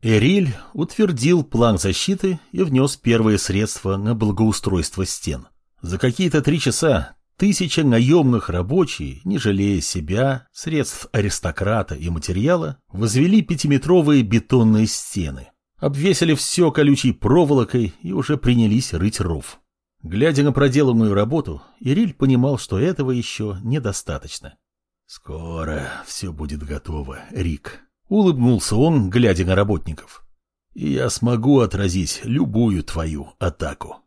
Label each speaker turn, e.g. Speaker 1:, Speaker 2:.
Speaker 1: Эриль утвердил план защиты и внес первые средства на благоустройство стен. За какие-то три часа тысяча наемных рабочих, не жалея себя, средств аристократа и материала, возвели пятиметровые бетонные стены, обвесили все колючей проволокой и уже принялись рыть ров. Глядя на проделанную работу, Ириль понимал, что этого еще недостаточно. «Скоро все будет готово, Рик», — улыбнулся он, глядя на работников. «И я смогу отразить любую твою атаку».